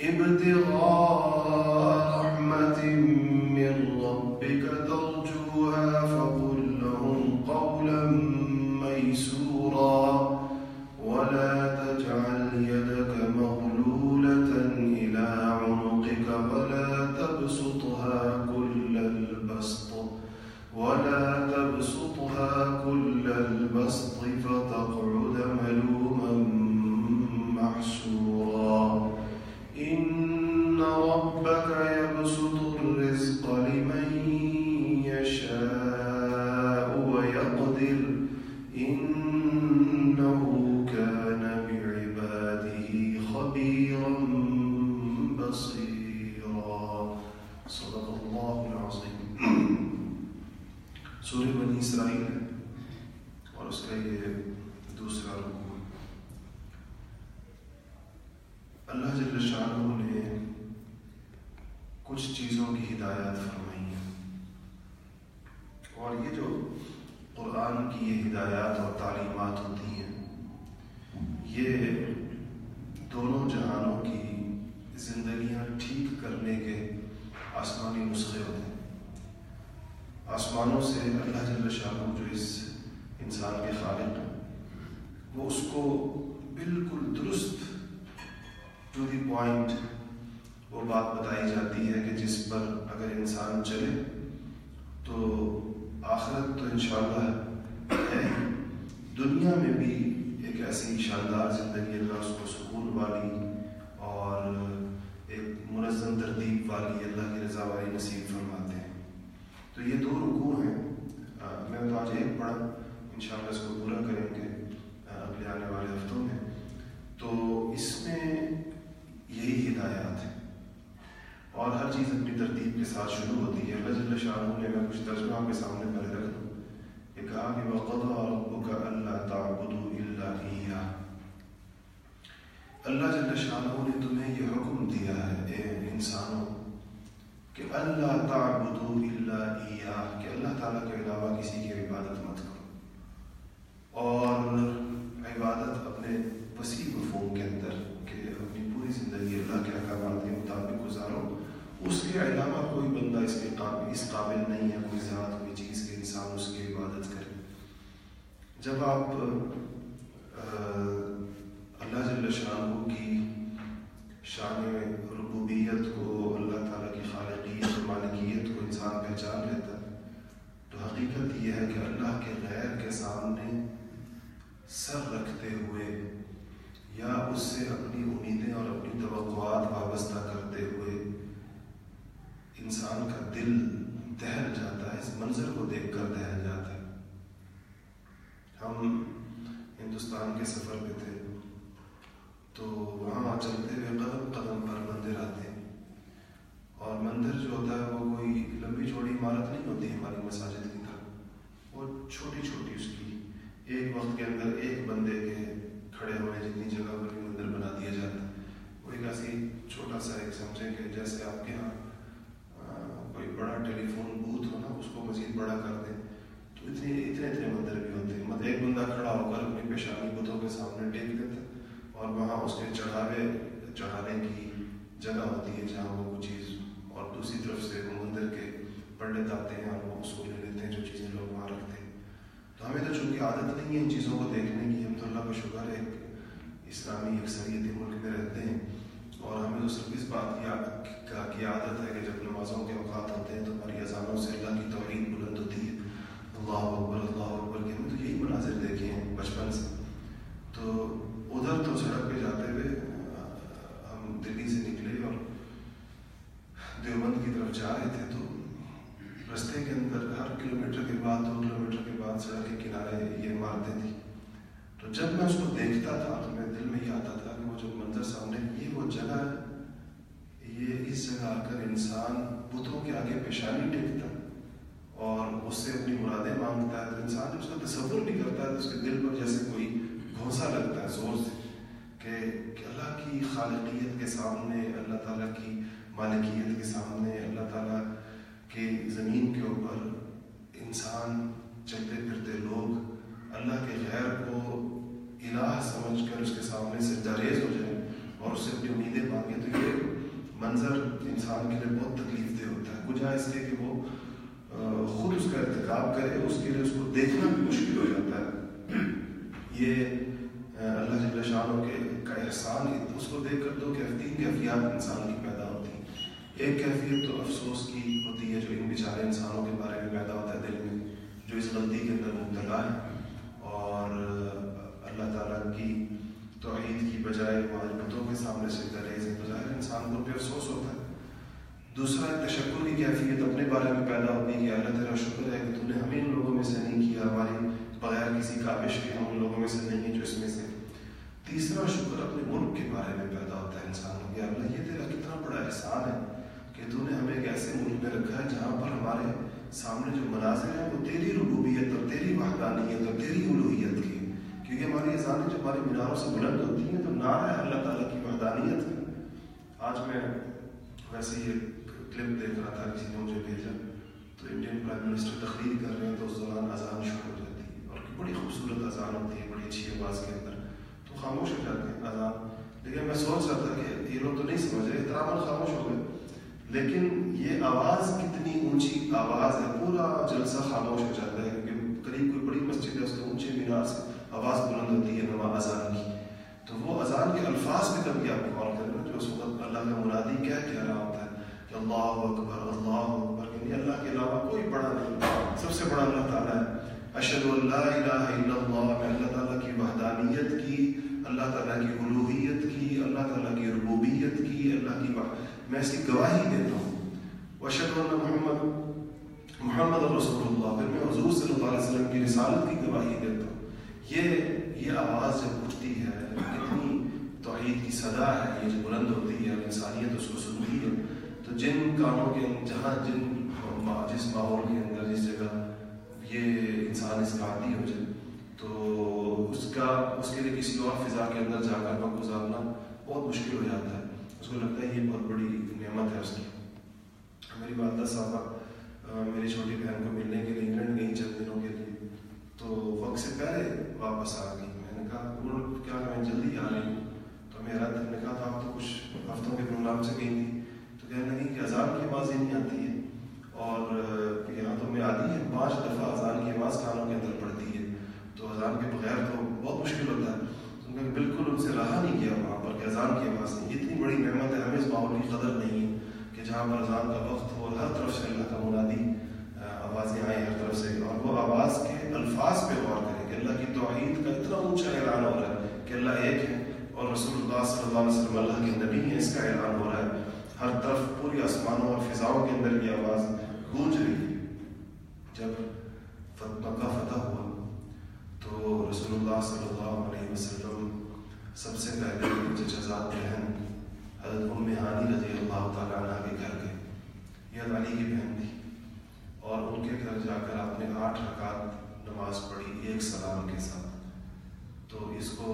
ابتغاء اللہ نے کچھ چیزوں کی ہدایات فرمائی ہیں اور یہ جو قرآن کی یہ ہدایات اور تعلیمات ہوتی ہیں یہ دونوں جہانوں کی زندگیاں ٹھیک کرنے کے آسمانی نسخے ہوتے ہیں آسمانوں سے اللہ جل شاہ جو اس انسان کے خالق ہیں وہ اس کو بالکل درست ٹو دی پوائنٹ وہ بات بتائی جاتی ہے کہ جس پر اگر انسان چلے تو آخرت تو انشاءاللہ ہے دنیا میں بھی ایک ایسی شاندار زندگی اللہ اس کو سکون والی اور ایک منظم ترتیب والی اللہ کی رضا والی نصیب فرماتے ہیں۔ تو یہ دو رکوع ہیں۔ میں تو آج ایک پڑھا، انشاءاللہ اس کو پورا کریں گے اگلے آنے والے ہفتوں میں۔ تو اس میں یہی ہدایات ہیں۔ اور ہر چیز اپنی ترتیب کے ساتھ شروع ہوتی ہے۔ اللہ جل شاہ نے میں کچھ ترجمہ آپ کے سامنے پہلے رکھ دوں کہ کہا کہ وَقَضَى رَبُّكَ أَلَّا تَعْبُدُوا إِلَّا إِيَّاهُ۔ اللہ جل شاہ نے تمہیں یہ حکم دیا ہے، اے انسانوں کہ اللہ تعبدوا الا ایاہ، کہ اللہ تعالیٰ کے علاوہ کسی کی عبادت مت کرو۔ اور عبادت اپنے وسیع مفہوم کے اندر، کہ اپنی پوری زندگی اللہ کے احکامات کے مطابق گزارو، اس کے علاوہ کوئی بندہ اس کے قابل، اس قابل نہیں ہے، کوئی ذات، کوئی چیز کے انسان اس کی عبادت کرے۔ جب آپ اللہ جل شاہ کی شان ربوبیت کو اللہ تعالیٰ کی خالقیت اور مالکیت کو انسان پہچان لیتا ہے تو حقیقت یہ ہے کہ اللہ کے غیر کے سامنے سر رکھتے ہوئے یا اس سے اپنی امیدیں اور اپنی توقعات وابستہ کرتے ہوئے انسان کا دل دہل جاتا ہے، اس منظر کو دیکھ کر دہل جاتا ہے۔ ہم ہندوستان کے سفر پہ تھے، تو وہاں چلتے ہوئے قدم قدم پر مندر آتے ہیں۔ اور مندر جو ہوتا ہے، وہ کوئی لمبی چوڑی عمارت نہیں ہوتی ہماری مساجد کی طرح وہ چھوٹی چھوٹی اس کی ایک وقت کے اندر ایک بندے کے کھڑے ہونے جتنی جگہ پر بھی مندر بنا دیا جاتا ہے وہ ایک ایسی چھوٹا سا ایک سمجھیں کہ جیسے آپ کے یہاں کوئی بڑا ٹیلی فون بوتھ ہو نا، اس کو مزید بڑا کر دیں۔ تو اتنے اتنے اتنے مندر بھی ہوتے ہیں۔ مطلب ایک بندہ کھڑا ہو کر اپنی پیشانی بتوں کے سامنے ٹیک دیتا اور وہاں اس کے چڑھاوے، چڑھانے کی جگہ ہوتی ہے جہاں وہ چیز، اور دوسری طرف سے وہ مندر کے پنڈت آتے ہیں اور وہ اس کو لے لیتے ہیں جو چیزیں لوگ وہاں رکھتے ہیں۔ تو ہمیں تو چونکہ عادت نہیں ہے ان چیزوں کو دیکھنے کی، ہم تو اللہ کا شکر ہے، اسلامی اکثریتی ملک میں رہتے ہیں۔ اور ہمیں تو صرف اس بات کی عادت ہے کہ جب نمازوں کے اوقات ہوتے ہیں تو ہماری اذانوں سے اللہ کی توحید بلند ہوتی ہے۔ اللہ اکبر اللہ اکبر کے ہمیں تو یہی مناظر دیکھے ہیں بچپن سے۔ تو ادھر تو سڑک پہ جاتے ہوئے، ہم دلی سے نکلے اور دیوبند کی طرف جا رہے تھے تو رستے کے اندر ہر کلو میٹر کے بعد، دو کلو میٹر کے بعد سڑک کے کنارے یہ عمارتیں تھیں۔ تو جب میں اس کو دیکھتا تھا تو میرے دل میں یہ آتا تھا کہ وہ جو منظر سامنے، یہ وہ جگہ ہے۔ یہ اس جگہ آ کر انسان بتوں کے آگے پیشانی ٹیکتا اور اس سے اپنی مرادیں مانگتا ہے۔ تو انسان جب اس کا تصور بھی کرتا ہے تو اس کے دل پر جیسے کوئی گھونسا لگتا ہے زور سے کہ اللہ کی خالقیت کے سامنے، اللہ تعالیٰ کی مالکیت کے سامنے، اللہ تعالیٰ کے زمین کے اوپر انسان چلتے پھرتے لوگ اللہ کے غیر کو الہ سمجھ کر اس کے سامنے سے جاریز ہو جائیں اور اس سے اپنی امیدیں مانگیں، تو یہ منظر انسان کے لیے بہت تکلیف دہ ہوتا ہے۔ کچھ اس لیے کہ وہ خود اس کا ارتکاب کرے، اس کے لیے اس کو دیکھنا بھی مشکل ہو جاتا ہے۔ یہ اللہ جب شاہوں کے، کا احسان، اس کو دیکھ کر دو کہ تین کیفیات انسان کی پیدا ہوتی ہیں۔ ایک کیفیت تو افسوس کی ہوتی ہے جو ان بیچارے انسانوں کے بارے میں پیدا ہوتا ہے، دل میں جو اس غلطی کے اندر مبتلا ہے۔ اور اللہ تعالیٰ کی توحید کی بجائے معلومتوں کے سامنے سے کرے، اس بظاہر انسان کو بے افسوس ہوتا ہے۔ دوسرا، تشکر کی کیفیت اپنے بارے میں پیدا ہوتی ہے۔ کہ اللہ تیرا شکر ہے کہ تو نے ہمیں ان لوگوں میں سے نہیں کیا ہماری بغیر کسی کابش کے ہم ان لوگوں میں سے نہیں ہیں جو اس میں سے۔ تیسرا، شکر اپنے ملک کے بارے میں پیدا ہوتا ہے انسان کو کہ اللہ، یہ تیرا کتنا بڑا احسان ہے۔ کہ تو نے ہمیں ایک ایسے ملک میں رکھا ہے جہاں پر ہمارے سامنے جو مناظر ہیں وہ تیری ربوبیت اور تیری وحدانیت اور تیری الوحیت کی کیونکہ ہماری اذانیں جو ہماری میناروں سے بلند ہوتی ہیں تو نعرہ ہے اللہ تعالیٰ کی وحدانیت کا آج میں ویسے ہی ایک کلپ دیکھ رہا تھا، کسی نے مجھے بھیجا۔ تو انڈین پرائم منسٹر تقریر کر رہے ہیں تو اس دوران اذان شروع ہو جاتی ہے اور بڑی خوبصورت اذان ہوتی ہے، بڑی اچھی آواز کے اندر۔ تو خاموش ہو جاتے ہیں اذان۔ لیکن میں سوچ رہا تھا کہ یہ لوگ تو نہیں سمجھ رہے احترام خاموش لیکن یہ آواز کتنی اونچی آواز ہے، پورا جلسہ خاموش ہو جاتا ہے، کیونکہ قریب کوئی بڑی مسجد ہے، اس کے اونچے مینار سے آواز بلند ہوتی ہے نما اذان کی۔ تو وہ اذان کے الفاظ پہ کبھی آپ غور کریں جو اس وقت اللہ کا مرادی کیا کہہ رہا ہوتا ہے کہ اللہ اکبر اللہ اکبر یعنی اللہ کے علاوہ کوئی بڑا نہیں، سب سے بڑا اللہ تعالیٰ ہے۔ اشد اللہ الہ الا اللہ، میں اللہ تعالیٰ کی وحدانیت کی، اللہ تعالیٰ کی الوحیت کی، اللہ تعالیٰ کی ربوبیت کی، اللہ کی میں اس کی گواہی دیتا ہوں۔ وشد اللہ محمد محمد رسول اللہ پھر میں حضور صلی اللہ علیہ وسلم کی رسالت کی گواہی دیتا ہوں۔ یہ یہ آواز جب اٹھتی ہے، اتنی توحید کی صدا ہے، یہ جو بلند ہوتی ہے انسانیت اس کو سنتی ہے، تو جن کاموں کے جہاں جن جس ماحول کے اندر، جس جگہ یہ انسان اس کا عادی ہو جائے، تو اس کا اس کے لیے کسی اور فضا کے اندر جا کر وقت گزارنا بہت مشکل ہو جاتا ہے۔ اس کو لگتا ہے یہ بہت بڑی نعمت ہے اس کی۔ میری والدہ صاحبہ میری چھوٹی بہن کو ملنے کے لیے انگلینڈ گئی چند دنوں کے لیے۔ تو وقت سے پہلے واپس آ گئی۔ میں نے کہا انہوں کیا میں جلدی آ رہی ہوں؟ تو میرا دل نے کہا، تھا آپ تو کچھ ہفتوں کے پروگرام سے گئی تھی۔ تو کہنے لگی کہ اذان کی آواز ہی نہیں آتی ہے۔ اور یہاں تو میں آتی ہے، پانچ دفعہ اذان کی آواز کانوں کے اندر پڑتی ہے۔ تو اذان کے بغیر تو بہت مشکل ہوتا ہے۔ تو میں بالکل ان سے رہا نہیں کیا وہاں۔ اذان کی آواز نہیں۔ اتنی بڑی نعمت ہے، ہمیں اس ماحول کی قدر نہیں ہے کہ جہاں پر اذان کا وقت ہو اور ہر طرف سے اللہ کا مرادی آوازیں آئیں ہر طرف سے۔ اور وہ آواز کے الفاظ پہ غور کریں کہ اللہ کی توحید کا اتنا اونچا اعلان ہو رہا ہے کہ اللہ ایک ہے اور رسول اللہ صلی اللہ علیہ وسلم اللہ کے نبی ہیں، اس کا اعلان ہو رہا ہے۔ ہر طرف پوری آسمانوں اور فضاؤں کے اندر یہ آواز گونج رہی ہے۔ جب مکہ فتح ہوا تو رسول اللہ صلی اللہ علیہ وسلم سب سے پہلے چچزاد بہن حضرت ام ہانی رضی اللہ تعالیٰ عنہ کے گھر گئے یہ علی کی بہن تھی۔ اور ان کے گھر جا کر آپ نے آٹھ رکعت نماز پڑھی ایک سلام کے ساتھ۔ تو اس کو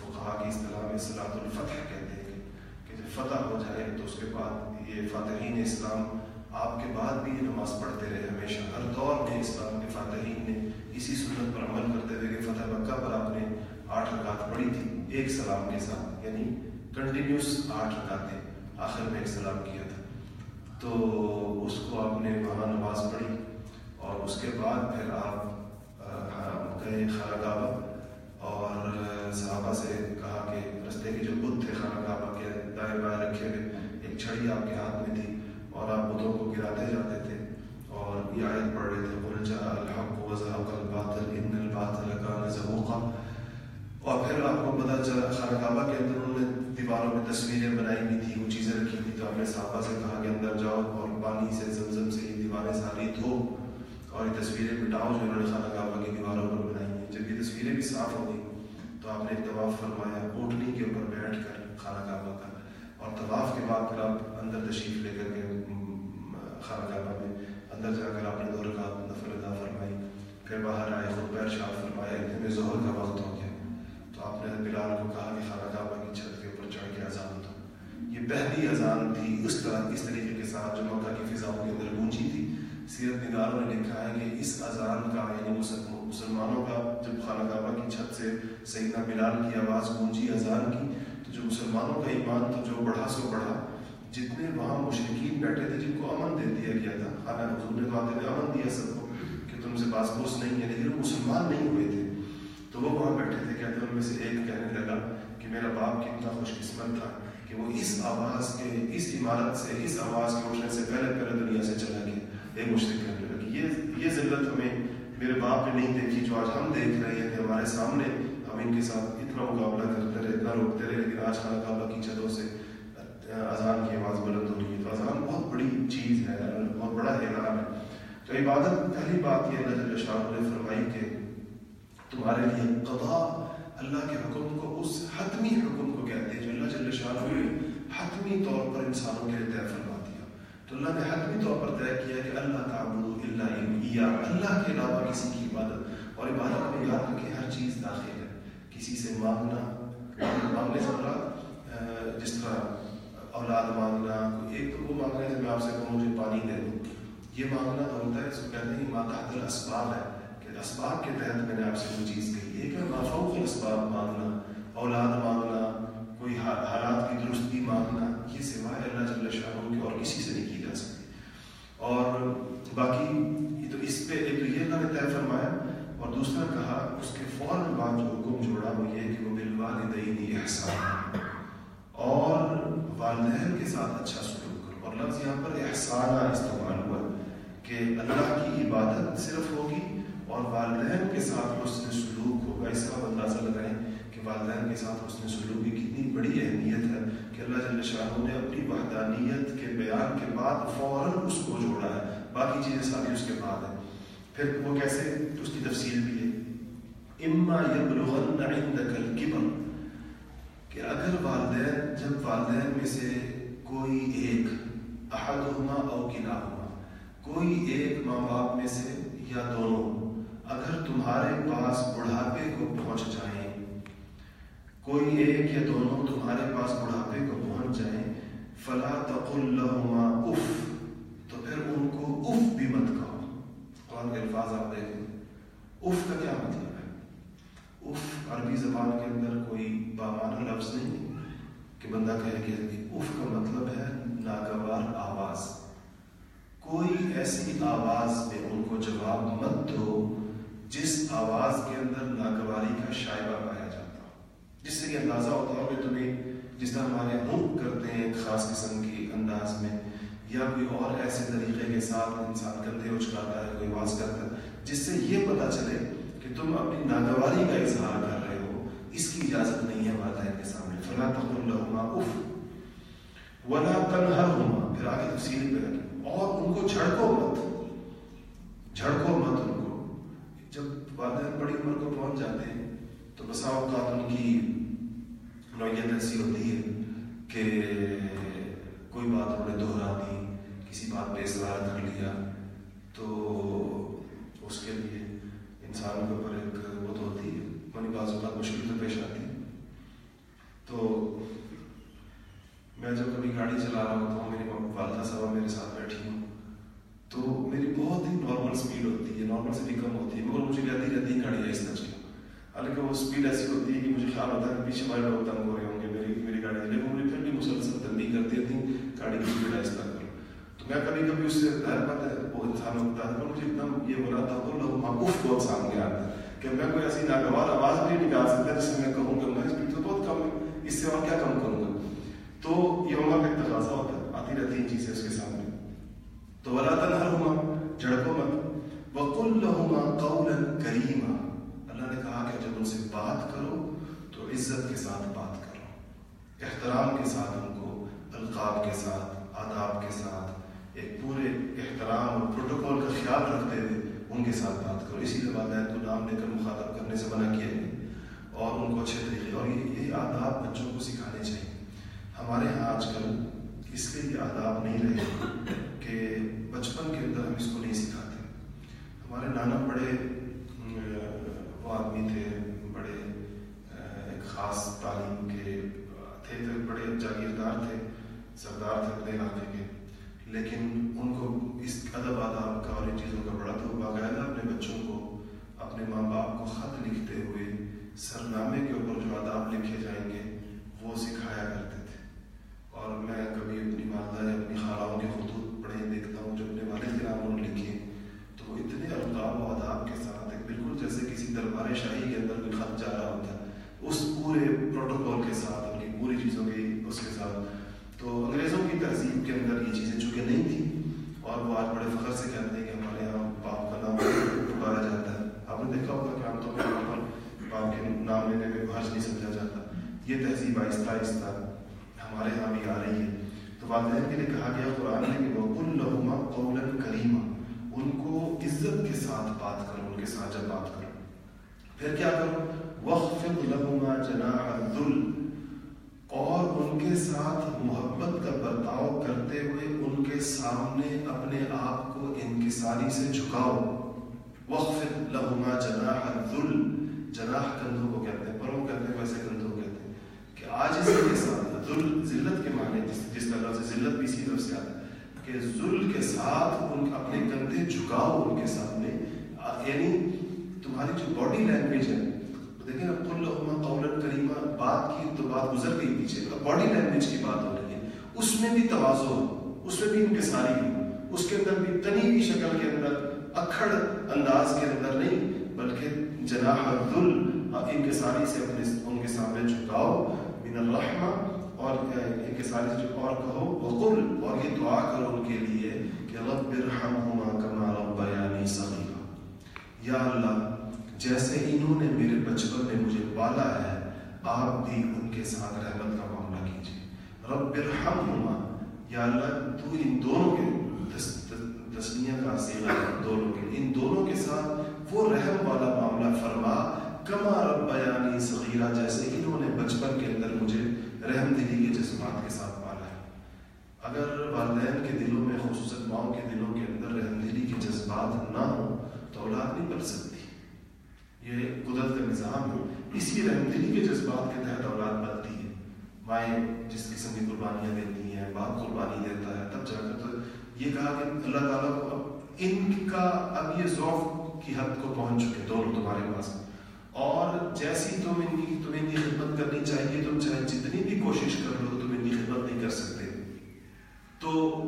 فقہ کی اصطلاح میں الفتح کہتے ہیں کہ جب فتح ہو جائے تو اس کے بعد یہ فاتحین اسلام آپ کے بعد بھی یہ نماز پڑھتے رہے ہمیشہ۔ ہر دور میں اسلام کے فاتحین نے اسی سنت پر عمل کرتے ہوئے کہ فتح مکہ پر آپ نے آٹھ رکعت پڑھی تھی، ایک سلام کے ساتھ یعنی کنٹینیوس آٹھ رکعتیں آخر میں ایک سلام کیا تھا۔ تو اس کو آپ نے وہاں نماز پڑھی اور اس کے بعد پھر آپ گئے، خانہ کعبہ اور صحابہ سے کہا کہ رستے کے جو بت تھے خانہ کعبہ کے دائیں بائیں رکھے ہوئے ایک چھڑی آپ کے ہاتھ میں تھی اور آپ بتوں کو گراتے جاتے تھے اور یہ آیت پڑھ رہے تھے قل جاء الحق وزهق الباطل ان الباطل كان زهوقا اور پھر آپ کو پتا چلا خانہ کعبہ کے اندر انہوں نے دیواروں میں تصویریں بنائی ہوئی تھی وہ چیزیں رکھی تھی تو آپ نے صحابہ سے کہا کہ اندر جاؤ اور پانی سے زمزم سے یہ دیواریں ساری دھو اور یہ تصویریں مٹاؤ جو انہوں نے خانہ کعبہ کی دیواروں پر بنائی ہیں۔ جب یہ تصویریں بھی صاف ہو گئی تو آپ نے ایک طواف فرمایا اونٹنی کے اوپر بیٹھ کر خانہ کعبہ کا۔ اور طواف کے بعد پھر آپ اندر تشریف لے کر کے خانہ کعبہ میں اندر جا کر آپ نے دو رکعت نفل ادا فرمائی۔ پھر باہر آئے، خود پیر شاہ فرمایا، اتنے میں ظہر کا وقت ہو گیا۔ تو آپ نے بلال کو کہا کہ خانہ کعبہ کی چھت کے اوپر چڑھ کے اذان دو۔ یہ پہلی اذان تھی اس طرح، اس طریقے کے ساتھ جو مکہ کی فضاؤں کے اندر گونجی تھی۔ سیرت نگاروں نے لکھا ہے کہ سیدنا بلال کی آواز گونجی، اذان کی، تو جو مسلمانوں کا ایمان تو جو بڑھا سو بڑھا، جتنے وہاں مشرقین بیٹھے تھے، جن کو امن دے دیا گیا تھا، خانہ حضور نے تو آتے امن دیا سب کو، کہ تم سے باس بوس نہیں ہے لیکن وہ مسلمان نہیں ہوئے تھے۔ تو وہ وہاں بیٹھے تھے، کہتے ان میں سے ایک کہنے لگا کہ میرا باپ کتنا خوش قسمت تھا کہ وہ اس آواز کے، اس عمارت سے، اس آواز کے اٹھنے سے پہلے پہلے دنیا سے چلا گیا۔ ایک مشرق کہنے لگا کہ یہ یہ ذلت ہمیں میرے باپ نے نہیں دیکھی، جو آج ہم دیکھ رہے ہیں، ہمارے سامنے ہم ان کے ساتھ اتنا مقابلہ کرتے رہے، اتنا روکتے رہے لیکن آج خانہ کعبہ کی چھتوں سے اذان کی آواز بلند ہو رہی ہے۔ تو اذان بہت بڑی چیز ہے، بہت بڑا اعلان ہے۔ تو عبادت، پہلی بات یہ اللہ جل شاہ نے فرمائی کہ تمہارے لیے قضا اللہ کے حکم کو اس حتمی حکم کو کہتے ہیں جو اللہ جل شاہ نے حتمی طور پر انسانوں کے لیے طے فرما دیا۔ تو اللہ نے حتمی طور پر طے کیا کہ اللہ تعبد اللہ اللہ کے علاوہ کسی کی عبادت۔ اور عبادت میں یاد رکھیں، ہر چیز داخل ہے۔ کسی سے مانگنا، مانگنے سے مراد جس طرح اولاد مانگنا ایک تو وہ مانگنا ہے جب میں آپ سے کہوں، مجھے پانی دے دوں یہ معاملہ تو ہوتا ہے، اس کو کہتے ہیں ماتحت الاسباب ہے کہ اسباب کے تحت میں نے آپ سے کوئی چیز کہی۔ ایک ہے مافوق الاسباب مانگنا، اولاد مانگنا، کوئی حالات کی درستگی مانگنا، یہ سوائے اللہ جل شاہ کے اور کسی سے نہیں کی جا سکتی۔ اور باقی تو اس پہ، ایک تو یہ اللہ نے طے فرمایا اور دوسرا کہا، اس کے فوراً بعد جو حکم جوڑا وہ یہ کہ وہ بالوالدین احسان اور والدین کے ساتھ اچھا سلوک کرو۔ اور لفظ یہاں پر احسانہ استعمال ہوا کہ اللہ کی عبادت صرف ہوگی اور والدین کے ساتھ حسن سلوک ہوگا۔ اس کا اندازہ لگائیں کہ والدین کے ساتھ حسن سلوک کی کتنی بڑی اہمیت ہے کہ اللہ جل شاہ نے اپنی وحدانیت کے بیان کے بعد فوراً اس کو جوڑا ہے۔ باقی چیزیں ساری اس کے بعد ہیں۔ پھر وہ کیسے؟ اس کی تفصیل بھی ہے۔ اما یبلغن عندك الكبر۔ کہ اگر والدین، جب والدین میں سے کوئی ایک، احدہما او کلاہما، کوئی ایک ماں باپ میں سے یا دونوں، اگر تمہارے پاس بڑھاپے کو پہنچ جائیں، کوئی ایک یا دونوں تمہارے پاس بڑھاپے کو پہنچ جائیں، فلا تقل لہما اف، تو پھر ان کو اف بھی مت کہو۔ قرآن کے الفاظ آپ دیکھیں اف کا کیا مطلب ہے اف عربی زبان کے اندر کوئی بامانہ لفظ نہیں کہ بندہ کہے کہ اف کا مطلب ہے ناگوار آواز کوئی ایسی آواز میں ان کو جواب مت دو جس آواز کے اندر ناگواری کا شائبہ پایا جاتا ہو جس سے یہ اندازہ ہوتا ہو کہ تمہیں جس طرح ہمارے ہم کرتے ہیں ایک خاص قسم کی انداز میں یا کوئی اور ایسے طریقے کے ساتھ انسان کندھے اچکاتا ہے، کوئی آواز کرتا ہے، جس سے یہ پتا چلے کہ تم اپنی ناگواری کا اظہار کر رہے ہو، اس کی اجازت نہیں ہے والدین کے سامنے۔ فلا تقل لهما اف۔ ولا تنهرهما۔ پھر آگے تفصیل پہ رکھیں۔ اور ان کو جھڑکو مت۔ جھڑکو مت ان کو۔ جب والدین بڑی عمر کو پہنچ جاتے ہیں، تو بسا اوقات ان کی نوعیت ایسی ہوتی ہے کہ کوئی بات انہوں نے دہرا دی کسی بات پہ اصرار کر لیا، تو اس کے لیے انسان کے اوپر ایک وہ تو ہوتی ہے منی بعض اوقات مشکل تو پیش آتی ہے تو میں جب کبھی گاڑی چلا رہا ہوں تو میری والدہ صاحبہ میرے ساتھ بیٹھی ہوں، تو میری بہت ہی نارمل سپیڈ ہوتی ہے نارمل سے بھی کم ہوتی ہے، مگر مجھے کہتی رہتی ہے گاڑی آہستہ چلا حالانکہ وہ سپیڈ ایسی ہوتی ہے کہ مجھے خیال ہوتا ہے کہ پیچھے والے لوگ تنگ ہو رہے ہوں گے، میری میری گاڑی لیکن مجھے پھر بھی مسلسل تنبیہ کرتی رہتی گاڑی کی سپیڈ آہستہ کرو تو میں کبھی کبھی اس سے ظاہر بات ہے وہ انسان ہوتا ہے۔ مجھے اتنا یہ ہو رہا تھا تو لوگ معقوف بہت سامنے آتا ہے کہ میں کوئی ایسی ناگوار آواز بھی نکال سکتا جس سے میں کہوں کہ میں اسپیڈ تو بہت کم ہے اس سے اور کیا کم کروں گا؟ تو یہ عمر کا ایک تقاضا ہوتا ہے، آتی رہتی ہیں چیزیں اس کے سامنے۔ تو ولا تنہرہما جھڑکو مت۔ وقل لہما قولا کریما اللہ نے کہا کہ جب ان سے بات کرو تو عزت کے ساتھ بات کرو، احترام کے ساتھ ان کو القاب کے ساتھ، آداب کے ساتھ، ایک پورے احترام اور پروٹوکول کا خیال رکھتے ہوئے ان کے ساتھ بات کرو۔ اسی لیے والدین کو نام لے کر مخاطب کرنے سے منع کیا گیا اور ان کو اچھے طریقے، اور یہ آداب بچوں کو سکھانے چاہیے۔ ہمارے یہاں آج کل اس لیے یہ آداب نہیں رہے کہ بچپن کے اندر ہم اس کو نہیں سکھاتے۔ ہمارے نانا بڑے وہ آدمی تھے، بڑے ایک خاص تعلیم کے، تھے تو بڑے جاگیردار تھے۔ سردار تھے اپنے علاقے کے۔ لیکن ان کو اس ادب، آداب کا اور ان چیزوں کا بڑا تو باقاعدہ اپنے بچوں کو، اپنے ماں باپ کو خط لکھتے ہوئے سرنامے کے اوپر جو آداب لکھے جائیں گے، وہ سکھایا کرتے تھے۔ اور میں کبھی اپنی والدہ یا اپنی خالوں کے خطوط پڑھے دیکھتا ہوں، جو اپنے والد کے نام انہوں نے لکھے، تو وہ اتنے القاب و آداب کے ساتھ، ایک بالکل جیسے کسی دربار شاہی کے اندر کوئی خط جا رہا ہوتا ہے اس پورے پروٹوکول کے ساتھ ان کی پوری چیزوں کی اس کے ساتھ تو انگریزوں کی تہذیب کے اندر یہ چیزیں چونکہ نہیں تھیں اور وہ آج بڑے فخر سے کہتے ہیں کہ ہمارے یہاں باپ کا نام پکارا جاتا ہے۔ آپ نے دیکھا ہوگا کہ عام طور پر یہاں پر باپ کے نام لینے میں حج نہیں سمجھا جاتا۔ یہ تہذیب آہستہ آہستہ ہمارے یہاں بھی آ رہی ہے۔ تو والدین کے لیے کہا گیا قرآن میں کہ وہ کل لہما قول کریمہ ان کو عزت کے ساتھ بات کرو، ان کے ساتھ جب بات کرو۔ پھر کیا کرو؟ وقف لہما جناح الذل۔ اور ان کے ساتھ محبت کا برتاؤ کرتے ہوئے ان کے سامنے اپنے آپ کو انکساری سے جھکاؤ. وقف لہما جناح الذل. جناح کندھوں کو کہتے ہیں، پروں کہتے ہیں، ویسے کندھوں کو کہتے ہیں کہ آج اس کے ساتھ ذل، ذلت کے معنی جس جس کا لفظ ذلت بھی اسی طرف سے آتا ہے کہ ذل کے ساتھ ان اپنے کندھے جھکاؤ ان کے سامنے یعنی تمہاری جو باڈی لینگویج ہے دیکھیں نا کل قول کریمہ بات کی تو بات گزر گئی پیچھے، اب باڈی لینگویج کی بات ہو رہی ہے۔ اس میں بھی توازو ہو اس میں بھی انکساری ہو۔ اس کے اندر بھی تنی ہوئی شکل کے اندر، اکھڑ انداز کے اندر نہیں، بلکہ جناح الذل ہاں، انکساری سے اپنے ان کے سامنے جھکاؤ، من الرحمہ، اور انکساری سے اور کہو، وقل، اور یہ دعا کرو ان کے لیے کہ رب ارحمہما کما ربیانی صغیرا۔ یا اللہ جیسے انہوں نے میرے بچپن میں مجھے پالا ہے، آپ بھی ان کے ساتھ رحمت کا معاملہ کیجیے۔ رب ارحمہما یا اللہ، تو ان دونوں کے تسنیہ کا سیلا دونوں کے۔ ان دونوں کے ساتھ وہ رحم والا معاملہ فرما، کما رب بیانی صغیرہ، جیسے انہوں نے بچپن کے اندر مجھے رحم دلی کے جذبات کے ساتھ پالا ہے۔ اگر والدین کے دلوں میں، خصوصاً ماؤں کے دلوں کے اندر رحم دلی کے جذبات نہ ہوں، تو اولاد نہیں پل سکتی۔ یہ قدرت کا نظام ہے اسی رحم دلی کے جذبات کے تحت اولاد بنتی ہے۔ مائیں جس قسم کی قربانیاں دیتی ہیں باپ قربانی دیتا ہے، تب جا کر تو یہ کہا کہ اللہ تعالیٰ کو اب ان کا اب یہ ذوق کی حد کو پہنچ چکے دونوں تمہارے پاس۔ اور جیسی تم ان کی، تمہیں ان کی خدمت کرنی چاہیے، تم چاہے جتنی بھی کوشش کر لو، تم ان کی خدمت نہیں کر سکتے۔ تو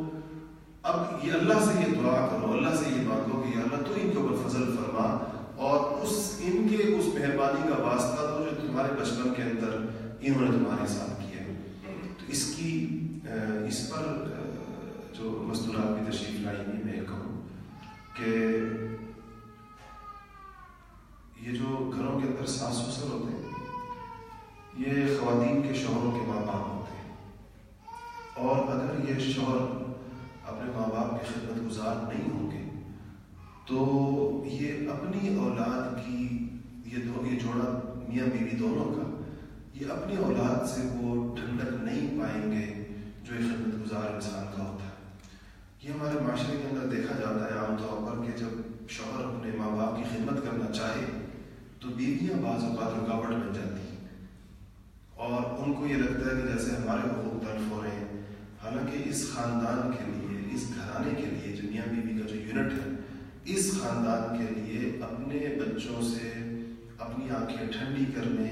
اب یہ اللہ سے یہ دعا کرو، اللہ سے یہ مانگو کہ اللہ تو ان کے اوپر فضل فرما اور اس ان کے اس مہربانی کا واسطہ تو جو تمہارے بچپن کے اندر انہوں نے تمہارے ساتھ کیا تو اس کی اس پر جو مستورات کی تشریف لائی میں کہوں کہ یہ جو گھروں کے اندر ساس سسر ہوتے ہیں، یہ خواتین کے شوہروں کے ماں باپ ہوتے ہیں۔ اور اگر یہ شوہر اپنے ماں باپ کی خدمت گزار نہیں ہوں گے تو یہ اپنی اولاد کی یہ دو یہ جوڑا میاں بیوی دونوں کا، یہ اپنی اولاد سے وہ ٹھنڈک نہیں پائیں گے جو ایک خدمت گزار انسان کا ہوتا ہے۔ یہ ہمارے معاشرے کے اندر دیکھا جاتا ہے عام طور پر کہ جب شوہر اپنے ماں باپ کی خدمت کرنا چاہے تو بیویاں بعض اوقات رکاوٹ بن جاتی ہیں۔ اور ان کو یہ لگتا ہے کہ جیسے ہمارے حقوق تلف ہو رہے ہیں حالانکہ اس خاندان کے لیے، اس گھرانے کے لیے جو میاں بیوی کا جو یونٹ ہے اس خاندان کے لیے اپنے بچوں سے اپنی آنکھیں ٹھنڈی کرنے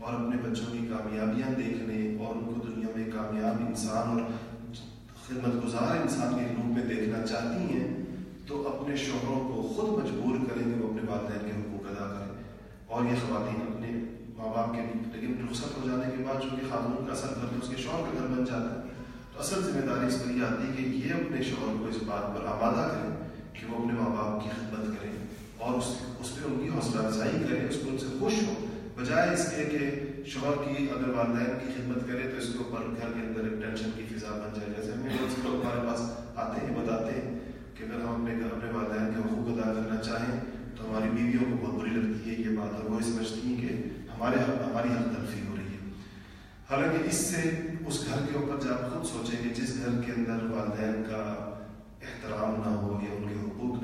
اور اپنے بچوں کی کامیابیاں دیکھنے اور ان کو دنیا میں کامیاب انسان اور خدمت گزار انسان کے روپ میں دیکھنا چاہتی ہیں، تو اپنے شوہروں کو خود مجبور کریں کہ وہ اپنے والدین کے حقوق ادا کریں۔ اور یہ خواتین اپنے ماں باپ کے لیکن رخصت ہو جانے کے بعد چونکہ خاتون کا اثر گھر اس کے شوہر کا گھر بن جاتا ہے، تو اصل ذمہ داری اس پر یہ آتی ہے کہ یہ اپنے شوہر کو اس بات پر آمادہ کریں۔ کہ وہ اپنے ماں باپ کی خدمت کریں اور اس اس پہ ان کی حوصلہ افزائی کریں اس کو ان سے خوش ہو بجائے اس کے کہ شوہر کی اگر والدین کی خدمت کرے تو اس کے اوپر گھر کے اندر ایک ٹینشن کی فضا بن جائے جیسے ہمیں بہت سے لوگ ہمارے پاس آتے ہیں بتاتے ہیں کہ اگر ہم اپنے گھر اپنے والدین کے حقوق ادا کرنا چاہیں تو ہماری بیویوں کو بہت بری لگتی ہے یہ بات اور وہ سمجھتی ہیں کہ ہمارے ہماری حق تلفی ہو رہی ہے حالانکہ اس سے اس گھر کے اوپر جب خود سوچیں کہ جس گھر کے اندر والدین کا احترام نہ ہو یا ان کے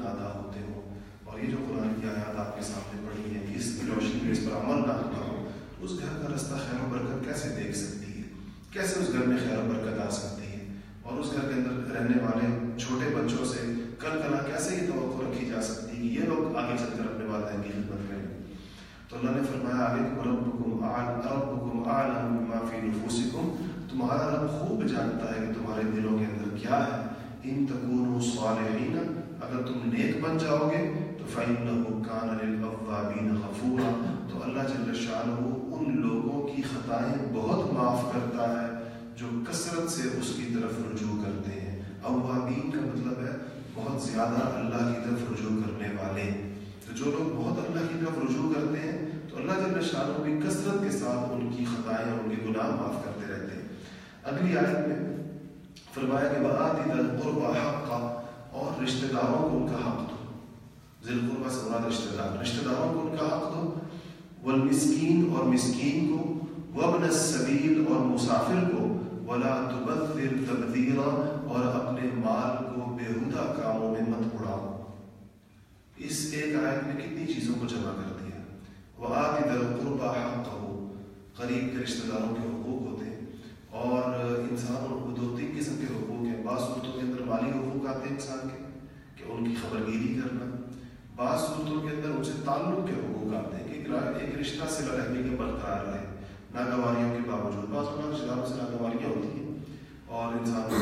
ادا ہوتے ہوں اور یہ جو قرآن کی آیات آپ کے سامنے پڑھی ہے اس کی روشنی میں اس پر عمل نہ ہوتا ہو، تو اس گھر کا رستہ خیر و برکت کیسے دیکھ سکتی ہے؟ کیسے اس گھر میں خیر و برکت آ سکتی ہے؟ اور اس گھر کے اندر رہنے والے چھوٹے بچوں سے کل کلا کیسے یہ توقع رکھی جا سکتی ہے؟ یہ لوگ آگے چل کر اپنے والدین کی خدمت کریں تو اللہ نے فرمایا ربکم ربکم اعلم بما فی نفوسکم۔ تمہارا رب خوب جانتا ہے کہ تمہارے دلوں کے اندر کیا ہے۔ ان تکونوا صالحین۔ اگر تم نیک بن جاؤ گے تو فإنه كان للأوابین غفورا تو اللہ جل شانہ ان لوگوں کی خطائیں بہت معاف کرتا ہے جو کثرت سے اس کی طرف رجوع کرتے ہیں۔ اوابین کا مطلب ہے بہت زیادہ اللہ کی طرف رجوع کرنے والے۔ تو جو لوگ بہت اللہ کی طرف رجوع کرتے ہیں تو اللہ جب شاہ بھی کثرت کے ساتھ ان کی خطائیں، ان کے گناہ معاف کرتے رہتے ہیں۔ اگلی آیت میں فرمایا کہ بآت القربا حق کا اور رشتہ داروں کو ان کا حق دو۔ ذیل قربا سے مراد رشتہ دار۔ رشتہ داروں کو ان کا حق دو۔ والمسکین اور مسکین کو، وابن السبیل اور مسافر کو، ولا تبذر تبذیرا اور اپنے مال کو بےہودہ کاموں میں مت اڑاؤ۔ اس ایک آیت میں کتنی چیزوں کو جمع کر دیا۔ وہ آدی در قربا حق قریب کے رشتہ داروں کے حقوق ہوتے۔ ہیں اور انسان کو دو تین قسم کے حقوق ہیں۔ بعض صورتوں کے اندر مالی حقوق آتے ہیں انسان کے، کہ ان کی خبر گیری کرنا۔ بعض صورتوں کے اندر ان سے تعلق کے حقوق آتے ہیں، کہ ایک رشتہ سے رہنے کے برقرار رہے، ناگواریوں کے باوجود۔ بعض اوقات رشتے داروں سے ناگواریاں ہوتی ہیں اور انسان کو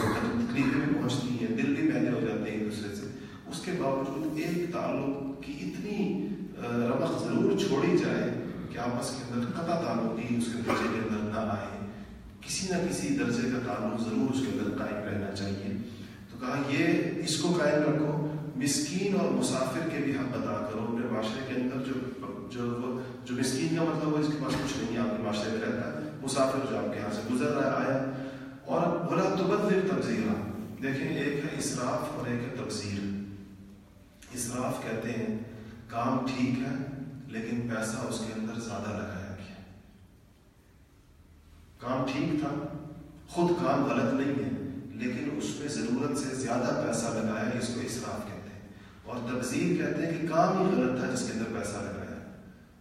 تکلیفیں بھی پہنچتی ہیں، دل بھی پہلے ہو جاتے ہیں ایک دوسرے سے۔ اس کے باوجود ایک تعلق کی اتنی رمق ضرور چھوڑی جائے کہ آپس کے اندر قطع تعلق ہی اس کے درجے کے اندر نہ آئے۔ کسی نہ کسی درجے کا تعلق ضرور اس کے اندر قائم رہنا چاہیے تو کہا، یہ اس کو قائم رکھو، مسکین اور مسافر کے بھی حق ادا کرو۔ اپنے معاشرے کے اندر جو جو جو مسکین کا مطلب ہو اس کے پاس کچھ نہیں آپ کے معاشرے میں رہتا ہے۔ مسافر جو آپ کے یہاں سے گزر رہا آیا۔ اور بلا تبدل تبزیرہ دیکھیں، ایک ہے اسراف اور ایک ہے تبزیر اسراف کہتے ہیں، کام ٹھیک ہے، لیکن پیسہ اس کے اندر زیادہ لگایا گیا۔ کام ٹھیک تھا، خود کام غلط نہیں ہے۔ لیکن اس میں ضرورت سے زیادہ پیسہ لگایا اس کو اسراف کہتے ہیں۔ اور تبزیر کہتے ہیں کہ کام ہی غلط تھا جس کے اندر پیسہ لگایا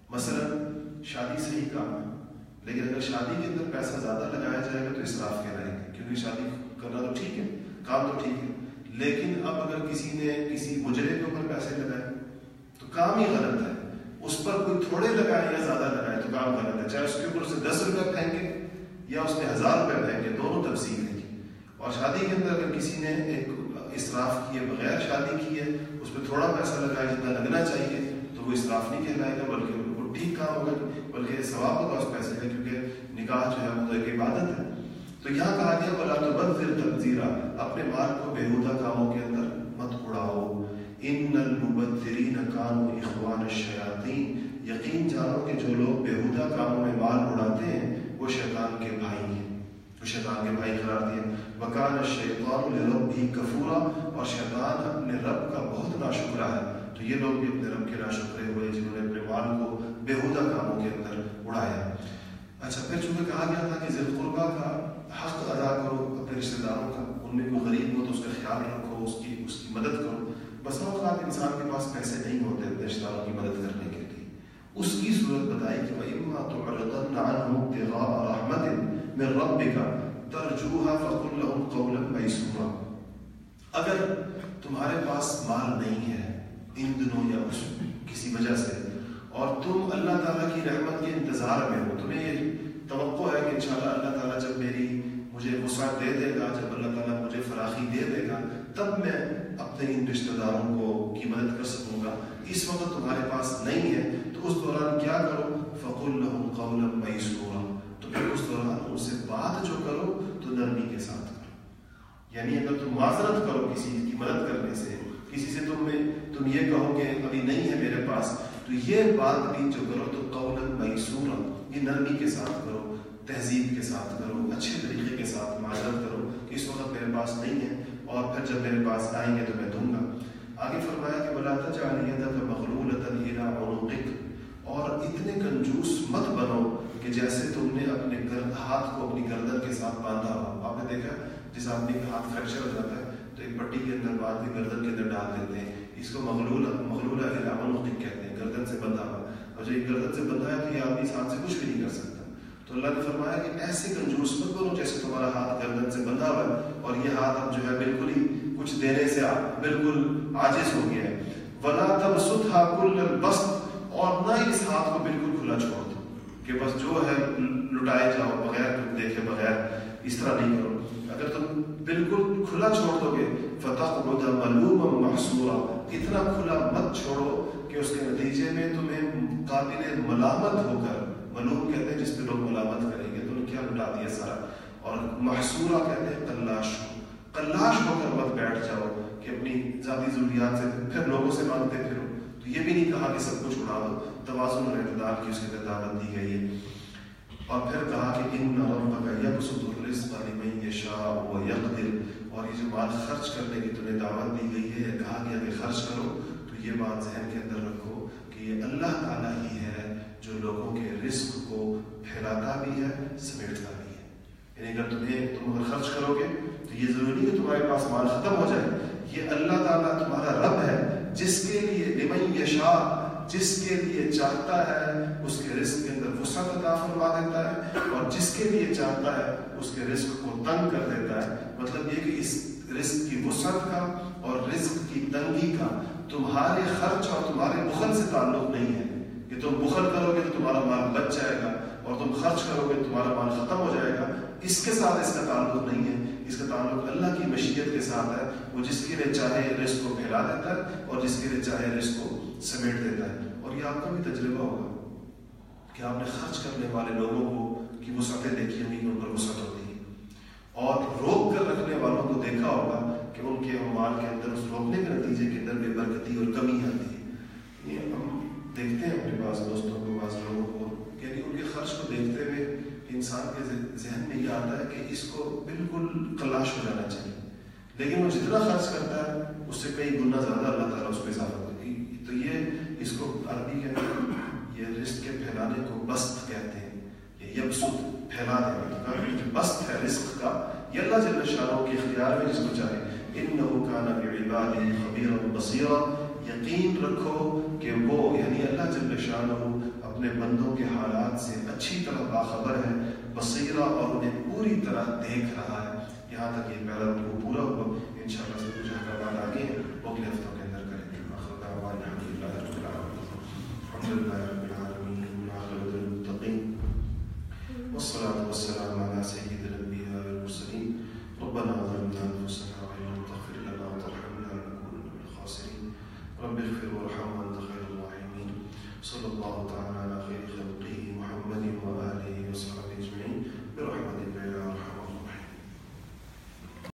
مثلا شادی صحیح کام ہے، لیکن اگر شادی کے اندر پیسہ زیادہ لگایا جائے گا تو اسراف کہلائیں گے، کیونکہ شادی کرنا تو ٹھیک ہے، کام تو ٹھیک ہے۔ لیکن اب اگر کسی نے کسی مجرے کے اوپر پیسے لگائے، تو کام ہی غلط ہے۔ اس پر کوئی تھوڑے لگائے یا زیادہ لگائے تو کام غلط ہے۔ چاہے اس کے اوپر سے دس روپئے پھینکے یا اس میں ہزار روپئے پھینکے، دونوں تفصیل ہے۔ اور شادی کے اندر اگر کسی نے ایک اسراف کیے بغیر شادی کی ہے، اس پہ تھوڑا پیسہ لگایا جتنا لگنا چاہیے، تو وہ اسراف نہیں کہلائے گا، بلکہ وہ ٹھیک کام ہوگا، بلکہ ثواب ہوگا اس پیسے کا، کیونکہ نکاح جو ہے وہ تو ایک عبادت ہے۔ تو یہاں کہا گیا بلا تو بد پھر تبزیرہ اپنے مال کو بےحودہ کاموں کے اندر مت اڑاؤ۔ ان المبذرین کانوا اخوان الشیاطین یقین جانو کہ جو لوگ بےحودہ کاموں میں مال اڑاتے ہیں، وہ شیطان کے بھائی ہیں۔ وہ شیطان کے بھائی قرار دیے وکان الشیطان لربہ کفورا اور شیطان اپنے رب کا بہت ناشکرا ہے۔ تو یہ لوگ بھی اپنے رب کے ناشکرے ہوئے جنہوں نے اپنے مال کو بےحودہ کاموں کے اندر اڑایا۔ اچھا پھر چونکہ کہا گیا تھا کہ ذیل قربا کا حق ادا کرو اپنے رشتے داروں کا، ان میں کوئی غریب ہو تو اس کا خیال رکھو، اس کی اس کی مدد کرو۔ بس اوقات انسان کے پاس پیسے نہیں ہوتے اپنے رشتے داروں کی مدد کرنے کے لیے۔ اس کی صورت بتائی کہ وَإِمَّا تُعْرِضَنَّ عَنْهُمْ ابْتِغَاءَ رَحْمَةٍ مِّن رَّبِّكَ۔ تَرْجُوهَا فَقُلْ لَهُمْ قَوْلًا مَيْسُورًا اگر تمہارے پاس مال نہیں ہے ان دنوں یا اس کسی وجہ سے، اور تم اللہ تعالیٰ کی رحمت کے انتظار میں ہو، تمہیں یہ توقع ہے کہ انشاءاللہ اللہ تعالیٰ جب میری مجھے غصہ دے دے گا، جب اللہ تعالیٰ مجھے فراخی دے دے گا، تب میں اپنے ان رشتہ داروں کو کی مدد کر سکوں گا۔ اس وقت تمہارے پاس نہیں ہے، تو اس دوران کیا کرو؟ فق الحم قول میسورا۔ پھر اس دوران ان سے بات جو کرو تو نرمی کے ساتھ کرو۔ یعنی اگر تم معذرت کرو کسی کی مدد کرنے سے، کسی سے تم میں، تم یہ کہو کہ ابھی نہیں ہے میرے پاس، تو یہ بات بھی جو کرو تو قول میسور یہ نرمی کے ساتھ کرو، تہذیب کے ساتھ کرو، اچھے طریقے کے ساتھ معذرت کرو کہ اس وقت میرے پاس نہیں ہے اور پھر جب میرے پاس آئیں گے تو میں دوں گا۔ آگے فرمایا کہ بلا تجعل مغلول عنقک اور اتنے کنجوس مت بنو کہ جیسے تم نے اپنے گرد ہاتھ کو اپنی گردن کے ساتھ باندھا ہو۔ آپ نے دیکھا جس آدمی کا ہاتھ فریکچر ہو جاتا ہے تو ایک پٹی کے اندر بعد بھی گردن کے اندر ڈال دیتے ہیں۔ اس کو مغلول، مغلولہ علام کہتے ہیں، گردن سے بندھا ہوا۔ اور جو گردن سے بندھا ہے تو یہ آدمی انسان سے کچھ بھی نہیں کر سکتا۔ تو اللہ نے فرمایا کہ ایسے کنجوس مت کرو جیسے تمہارا ہاتھ گردن سے بندھا ہوا ہے۔ اور یہ ہاتھ اب جو ہے بالکل ہی کچھ دینے سے آپ بالکل عاجز ہو گیا ہے۔ ولا تب سدھا کل بست اور نہ اس ہاتھ کو بالکل کھلا چھوڑ کہ بس جو ہے لٹائے جاؤ بغیر دیکھے بغیر اس طرح نہیں کرو۔ اگر تم بالکل کھلا چھوڑ دو گے فتح ملوم محسورا اتنا کھلا مت چھوڑو کہ اس کے نتیجے میں تمہیں قابل ملامت ہو کر، ملوم کہتے ہیں جس پہ لوگ ملامت کریں گے تم نے کیا لٹا دیا سارا؟ اور محصورہ کہتے ہیں قلاش۔ کو قلاش ہو کر مت بیٹھ جاؤ کہ اپنی ذاتی ضروریات سے پھر لوگوں سے مانگتے پھرو۔ تو یہ بھی نہیں کہا کہ سب کچھ اڑا دو۔ توازن اور اعتدال کی اس کی دعوت دی گئی ہے۔ اور پھر کہا کہ ان ربک یبسط الرزق لمن یشاء و یقدر اور یہ جو مال خرچ کرنے کی تمہیں دعوت دی گئی ہے، کہا گیا کہ خرچ کرو تو یہ بات ذہن کے اندر رکھو کہ یہ اللہ تعالیٰ ہی ہے جو لوگوں کے رزق کو پھیلاتا بھی ہے، سمیٹتا بھی ہے۔ یعنی اگر تمہیں تم اگر خرچ کرو گے تو یہ ضروری ہے تمہارے پاس مال ختم ہو جائے۔ یہ اللہ تعالیٰ تمہارا رب ہے، جس کے لیے لمن یشاء جس کے لیے چاہتا ہے، اس کے رزق کے اندر وسعت عطا فرما دیتا ہے اور جس کے لیے چاہتا ہے، اس کے رزق کو تنگ کر دیتا ہے۔ مطلب یہ کہ اس رزق کی وسعت کا اور رزق کی تنگی کا تمہارے خرچ اور تمہارے بخل سے تعلق نہیں ہے۔ کہ تم بخل کرو گے تو تمہارا مال بچ جائے گا اور تم خرچ کرو گے تو تمہارا مال ختم ہو جائے گا۔ اس کے ساتھ اس کا تعلق نہیں ہے۔ اس کا تعلق اللہ کی مشیت کے ساتھ ہے۔ وہ جس کے لیے چاہے رزق کو پھیلا دیتا ہے اور جس کے لیے چاہے رزق کو سمیٹ دیتا ہے۔ اور یہ آپ کا بھی تجربہ ہوگا کہ آپ نے خرچ کرنے والے لوگوں کو کی وسعتیں دیکھی ہوں گی، ان پر وسعت ہوتی ہے۔ اور روک کر رکھنے والوں کو دیکھا ہوگا کہ ان کے مال کے اندر، اس روکنے کے نتیجے کے اندر بے برکتی اور کمی آتی ہے۔ یہ ہم دیکھتے ہیں اپنے پاس دوستوں کو، بعض لوگوں کو یعنی ان کے خرچ کو دیکھتے ہوئے انسان کے ذہن میں یہ آتا ہے کہ اس کو بالکل کلاش ہو جانا چاہیے۔ لیکن وہ جتنا خرچ کرتا ہے، اس سے کئی گنا زیادہ اللہ تعالیٰ اس پہ اضافہ ہے۔ تو یہ اس کو عربی کے اندر یہ رزق کے پھیلانے کو بست کہتے ہیں یہ یبسط پھیلا دینا جو بست ہے رزق کا، یہ اللہ جل شاہ کے اختیار میں جس کو چاہے۔ ان کا نبی خبیر و بصیرہ یقین رکھو کہ وہ یعنی اللہ جل شاہ اپنے بندوں کے حالات سے اچھی طرح باخبر ہے بصیرہ اور انہیں پوری طرح دیکھ رہا ہے۔ یہاں تک یہ پہلا رکو پورا ہوا۔